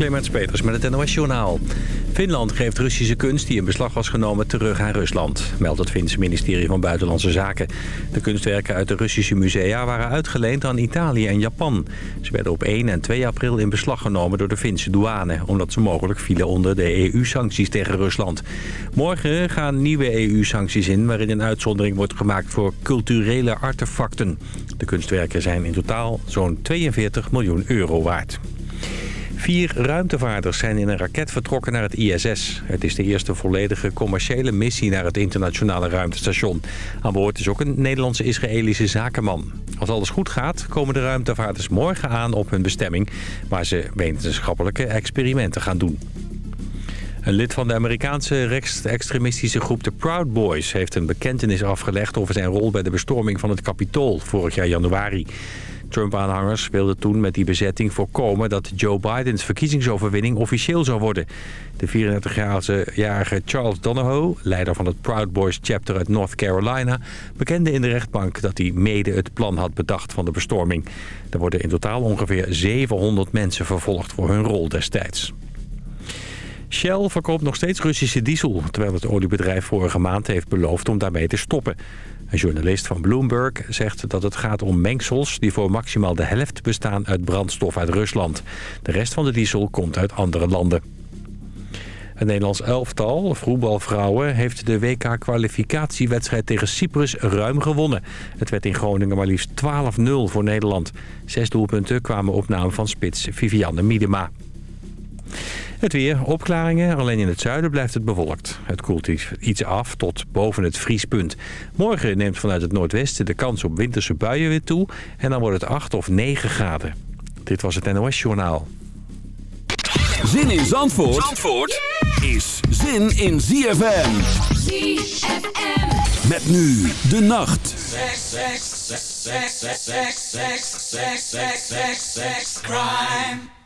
Clemens Peters met het NOS Journaal. Finland geeft Russische kunst die in beslag was genomen terug aan Rusland, meldt het Finse ministerie van Buitenlandse Zaken. De kunstwerken uit de Russische musea waren uitgeleend aan Italië en Japan. Ze werden op 1 en 2 april in beslag genomen door de Finse douane, omdat ze mogelijk vielen onder de EU-sancties tegen Rusland. Morgen gaan nieuwe EU-sancties in waarin een uitzondering wordt gemaakt voor culturele artefacten. De kunstwerken zijn in totaal zo'n 42 miljoen euro waard. Vier ruimtevaarders zijn in een raket vertrokken naar het ISS. Het is de eerste volledige commerciële missie naar het internationale ruimtestation. Aan boord is ook een Nederlandse-Israëlische zakenman. Als alles goed gaat, komen de ruimtevaarders morgen aan op hun bestemming... waar ze wetenschappelijke experimenten gaan doen. Een lid van de Amerikaanse rechtsextremistische groep de Proud Boys... heeft een bekentenis afgelegd over zijn rol bij de bestorming van het Capitool vorig jaar januari. Trump-aanhangers wilden toen met die bezetting voorkomen dat Joe Bidens verkiezingsoverwinning officieel zou worden. De 34-jarige Charles Donahoe, leider van het Proud Boys chapter uit North Carolina, bekende in de rechtbank dat hij mede het plan had bedacht van de bestorming. Er worden in totaal ongeveer 700 mensen vervolgd voor hun rol destijds. Shell verkoopt nog steeds Russische diesel... terwijl het oliebedrijf vorige maand heeft beloofd om daarmee te stoppen. Een journalist van Bloomberg zegt dat het gaat om mengsels... die voor maximaal de helft bestaan uit brandstof uit Rusland. De rest van de diesel komt uit andere landen. Het Nederlands elftal, voetbalvrouwen, heeft de WK-kwalificatiewedstrijd tegen Cyprus ruim gewonnen. Het werd in Groningen maar liefst 12-0 voor Nederland. Zes doelpunten kwamen op naam van spits Vivianne Miedema. Het weer, opklaringen. Alleen in het zuiden blijft het bewolkt. Het koelt iets af tot boven het vriespunt. Morgen neemt vanuit het noordwesten de kans op winterse buien weer toe. En dan wordt het 8 of 9 graden. Dit was het NOS Journaal. Zin in Zandvoort, Zandvoort is zin in ZFM. ZFM. Met nu de nacht. crime.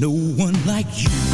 no one like you.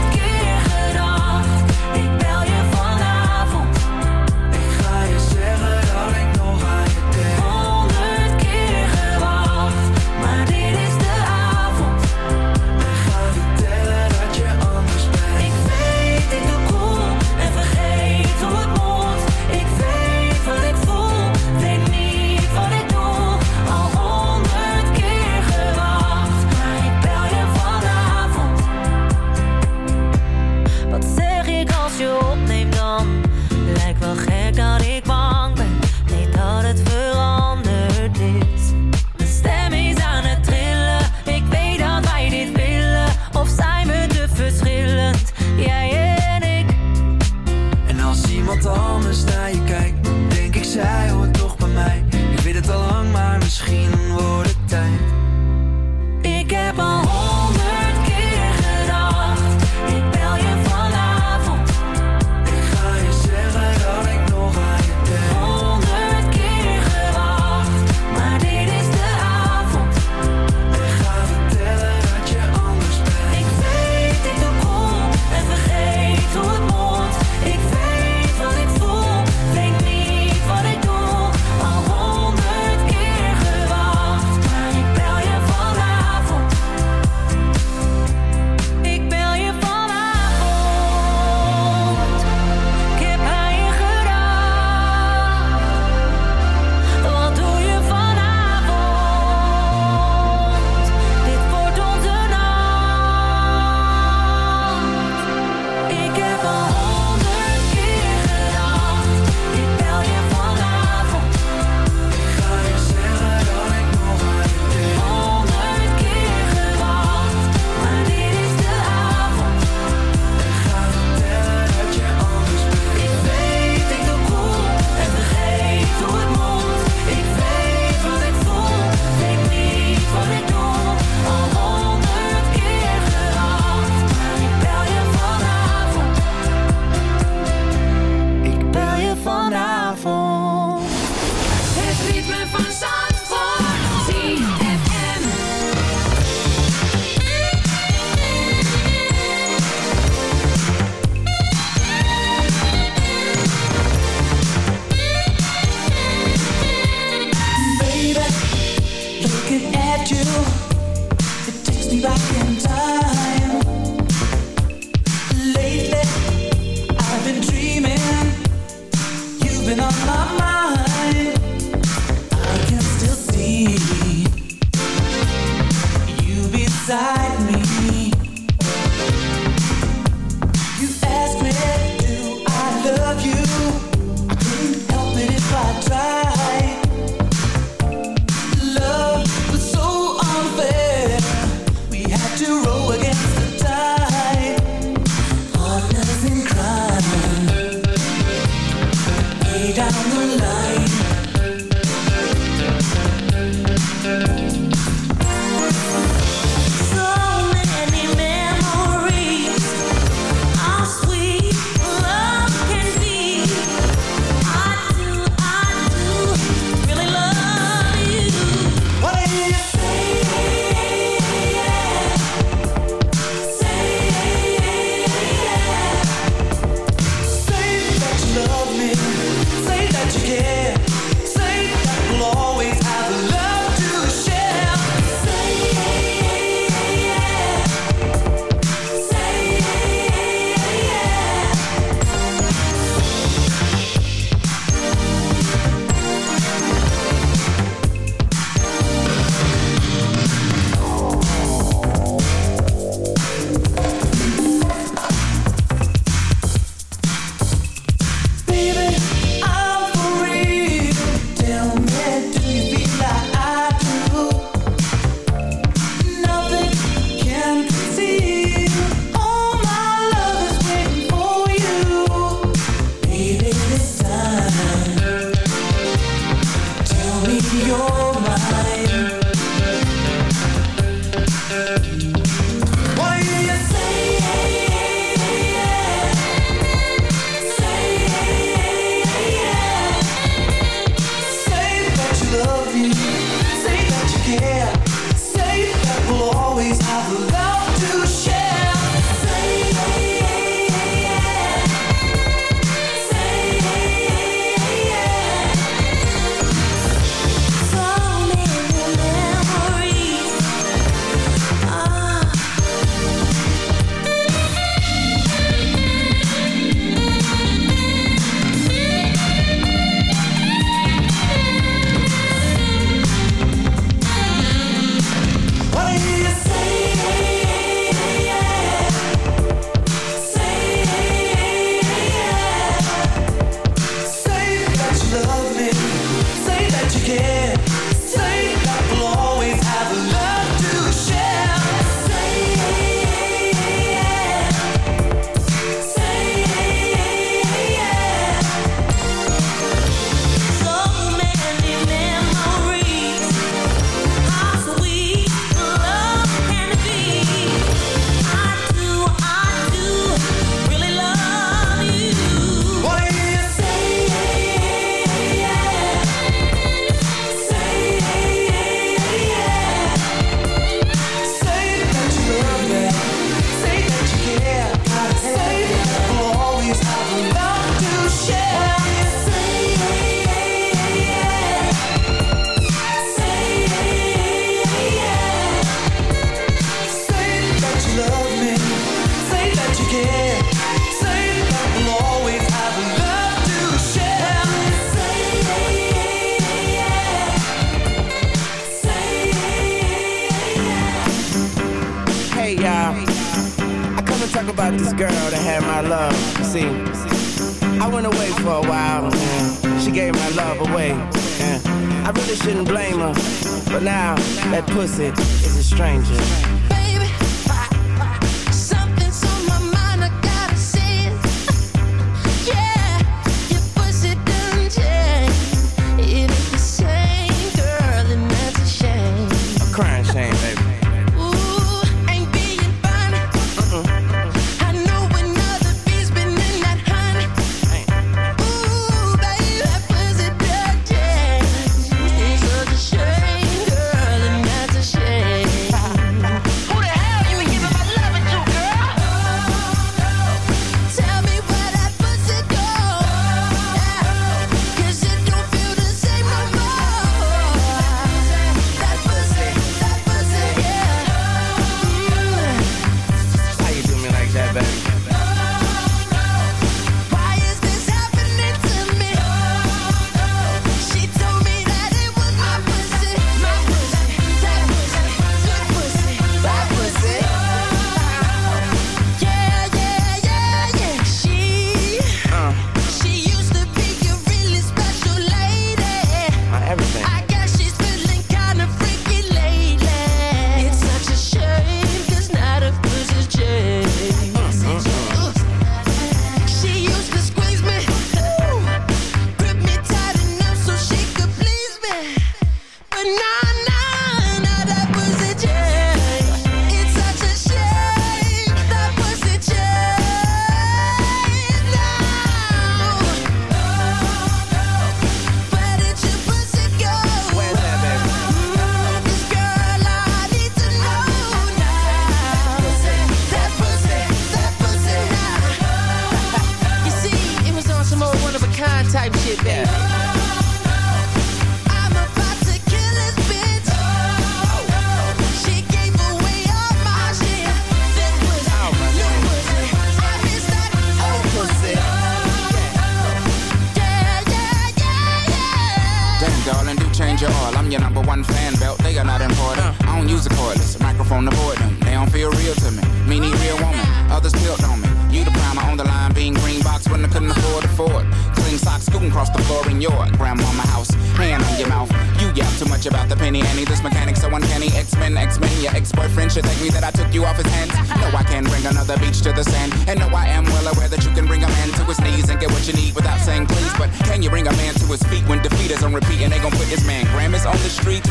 to avoid them. They don't feel real to me. Me need real woman. Others built on me. You the primer on the line, being green box when I couldn't afford afford. Clean socks scooting across the floor in your grandmama house. Hand on your mouth. You yap too much about the penny ante. This mechanic so uncanny. X-Men, X-Men. Your ex-boyfriend should thank me that I took you off his hands. No, I can bring another beach to the sand. And no, I am well aware that you can bring a man to his knees and get what you need without saying please. But can you bring a man to his feet when defeat is on repeat and they gon' put this man Grammys on the street?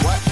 What?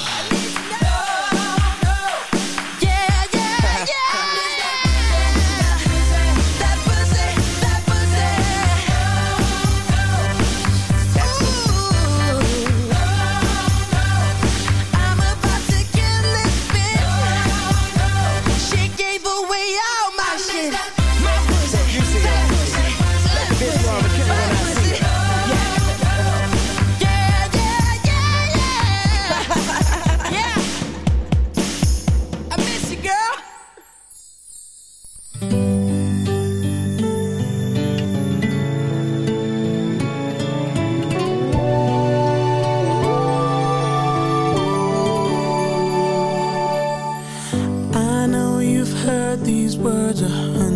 These words a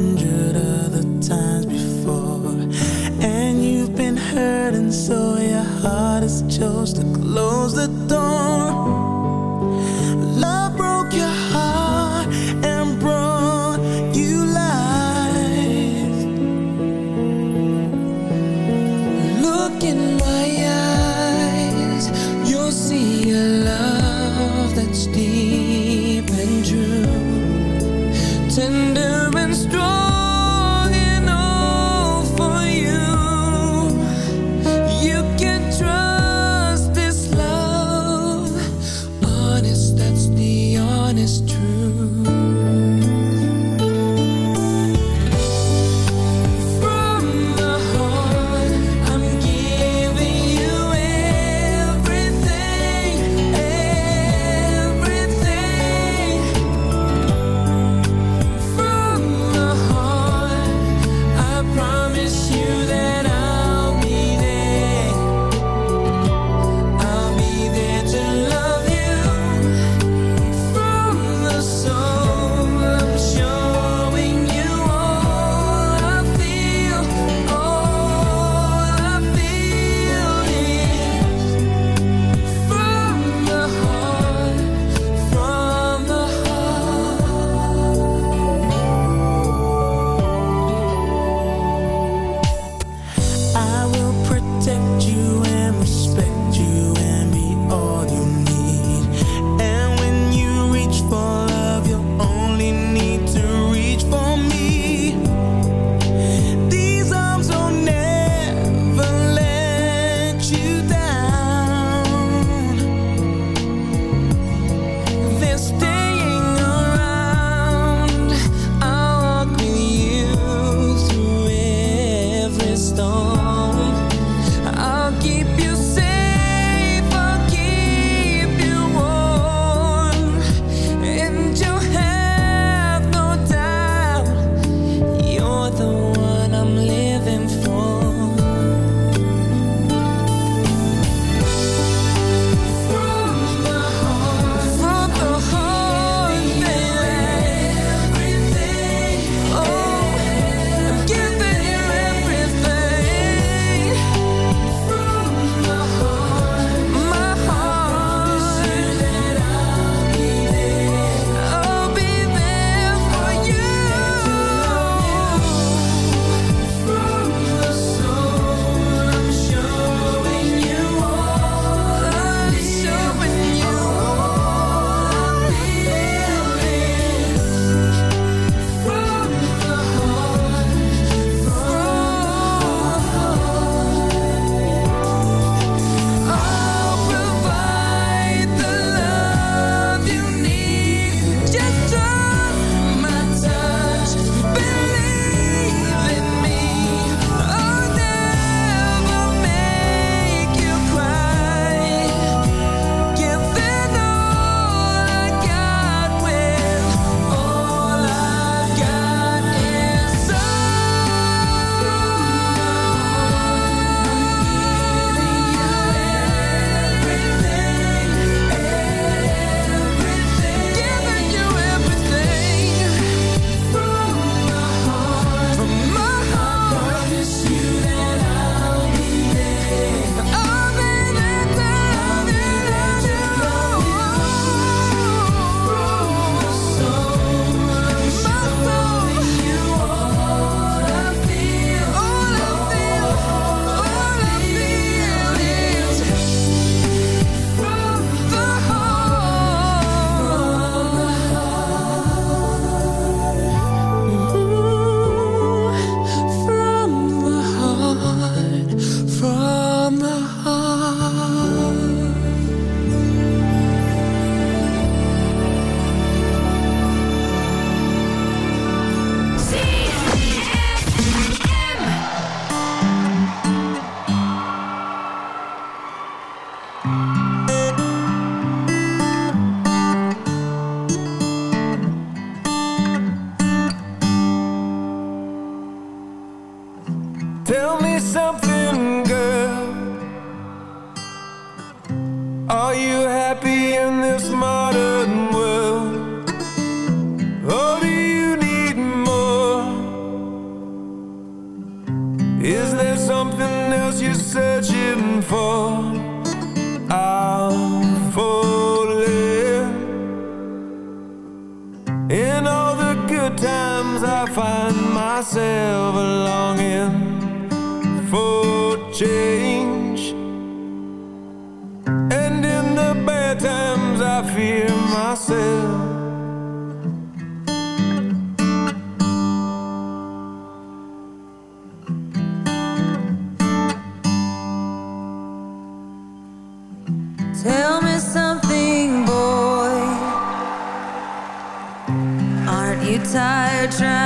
Tell me something, boy. Aren't you tired trying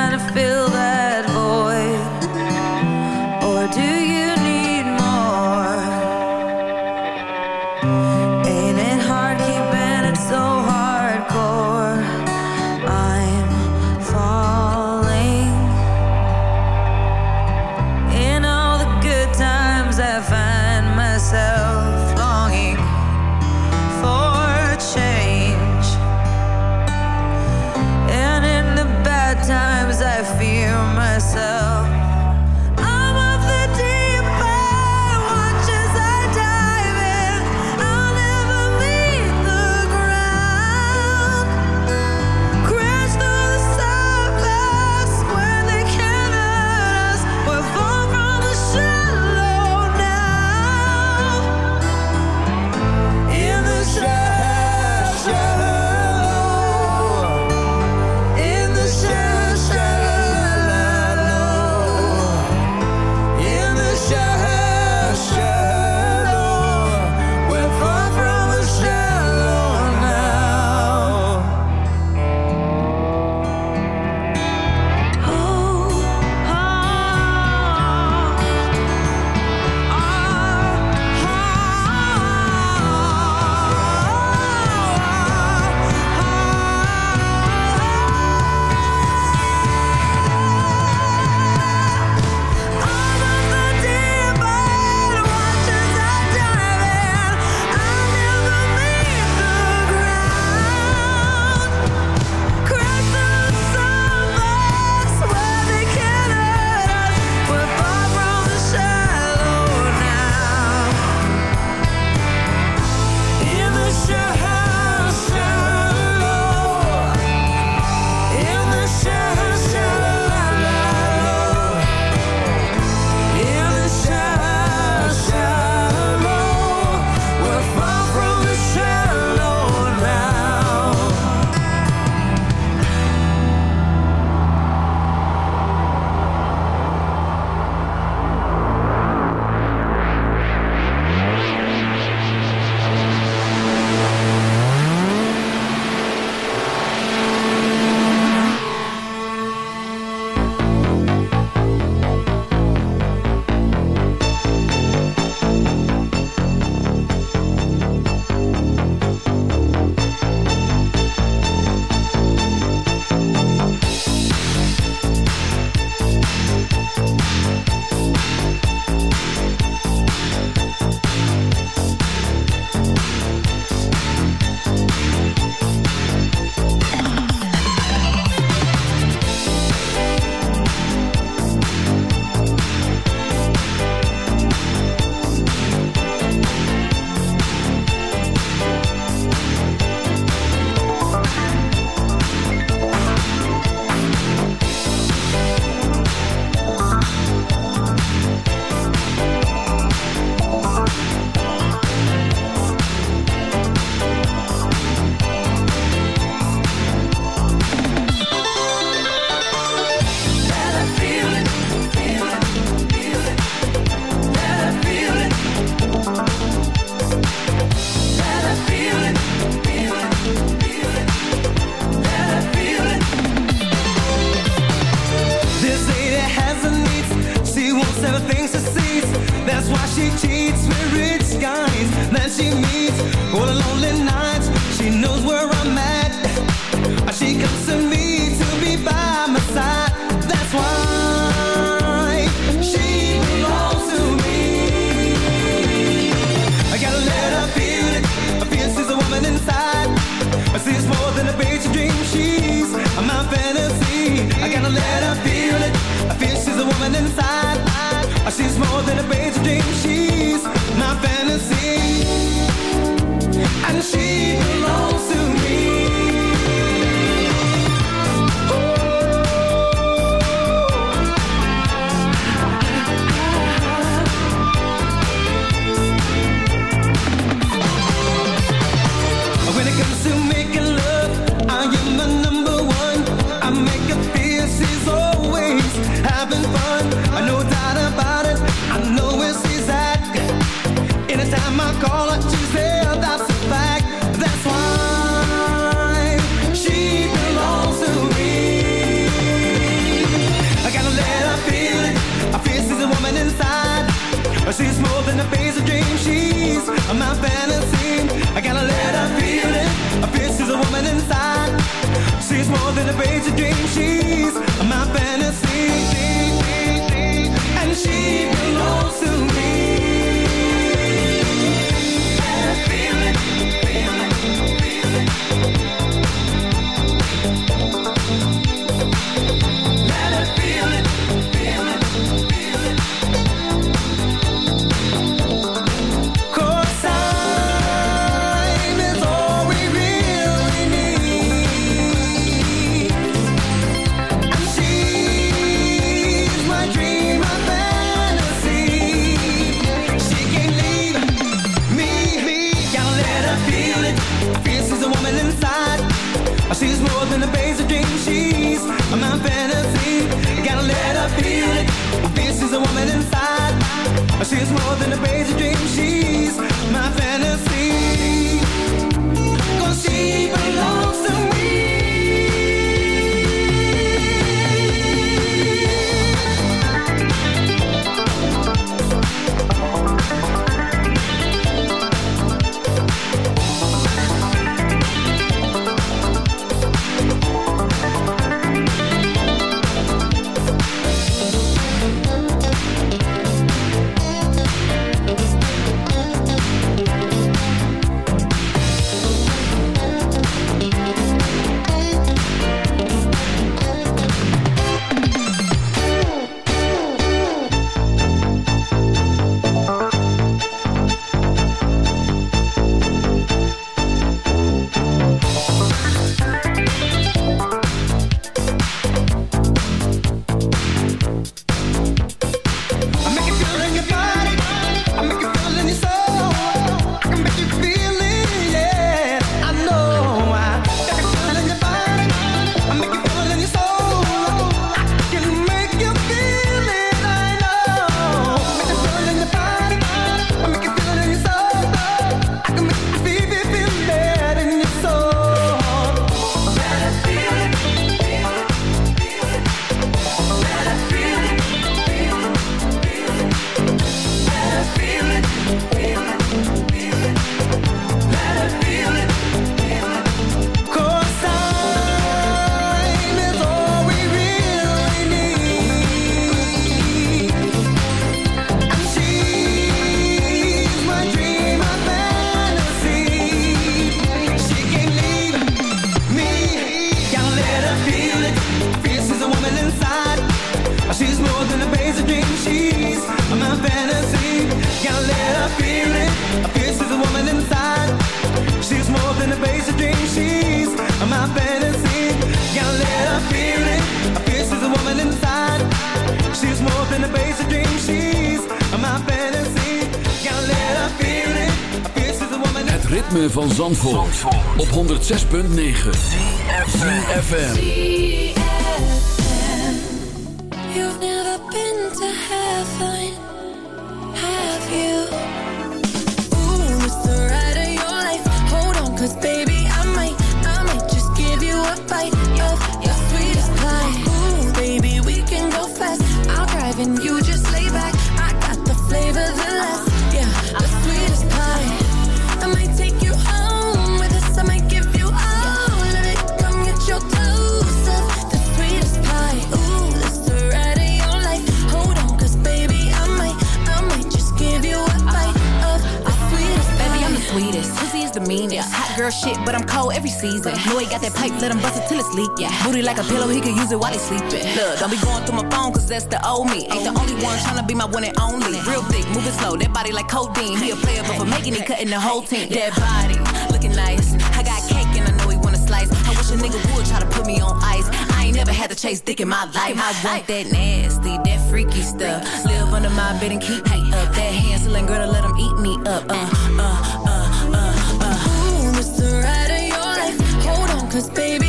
Don't be going through my phone, cause that's the old me. Ain't the only one tryna be my one and only. Real thick, moving slow, that body like codeine. He a player, but for making it, cutting the whole team. That body, looking nice. I got cake and I know he wanna slice. I wish a nigga would try to put me on ice. I ain't never had to chase dick in my life. I want that nasty, that freaky stuff. Live under my bed and keep me up. That Hansel and Gretel, let 'em eat me up. Uh, uh, uh, uh, uh. Ooh, Mr. Right of your life. Hold on, cause baby,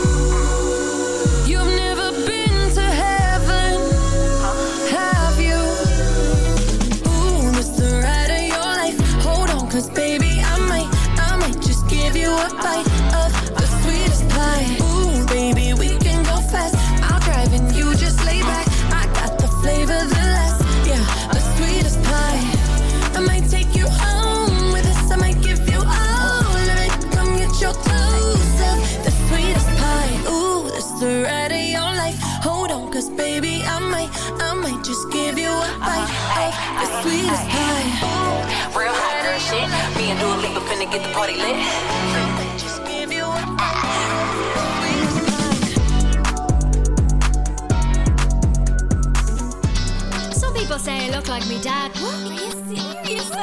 Get the party lit. Some people say I look like me dad. What? Are you serious?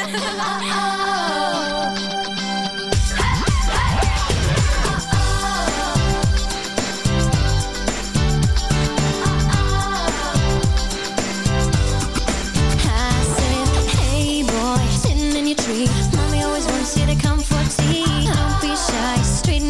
I said, hey boy, sitting in your tree.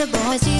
The boys?